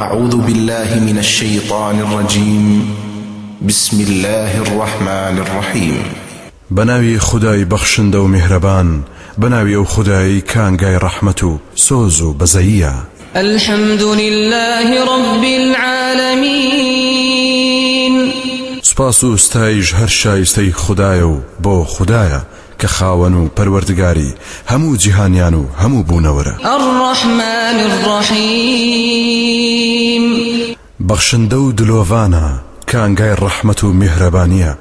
اعوذ باللە من الشیطان الرجیم بسم اللە الرحمن الرحیم. بەناوی خودای بەخشندە و میهرەبان بەناوی ئەو خودایەی کانگای ڕەحمەت و سۆز و بەزەییە. الحمد للە رب العالمین. سوپاس و ستایش هەر شایستەی خودایە و بۆ خودایە کە خاوەن و پەروەردگاری هەموو جیهانیان و هەموو بوونەوەرە. الرحمن الرحیم. بەخشندە و دلۆڤانە، کانگای ڕەحمەت و میهرەبانییە،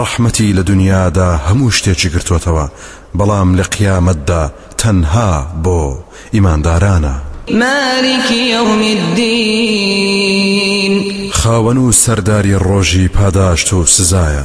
ڕەحمەتی لە دونیادا هەموو شتێکی گرتۆتەوە، بەڵام لە قیامەتدا تەنها بۆ ئیماندارانە. مالک یوم الدین. خاوەن و سەرداری ڕۆژی پاداشت و سزایە،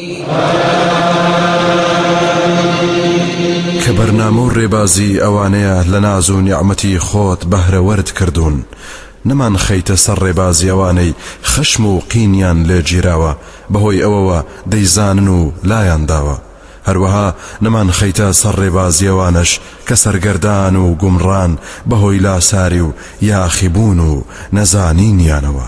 کە بەرنامە و ڕێبازی ئەوانەیە لە ناز و نیعمەتی خۆت بەهرەوەرت کردوون نەمانخەیتە سەر ڕێبازی ئەوانەی خەشم و قینیان لێ گیراوە بەهۆی ئەوەوە دەیزانن و لایان داوە هەروەها نەمانخەیتە سەر ڕێبازی ئەوانەش کە سەرگەردان و گومڕان بەهۆی لاساری و یاخیبوون و نەزانینیانەوە.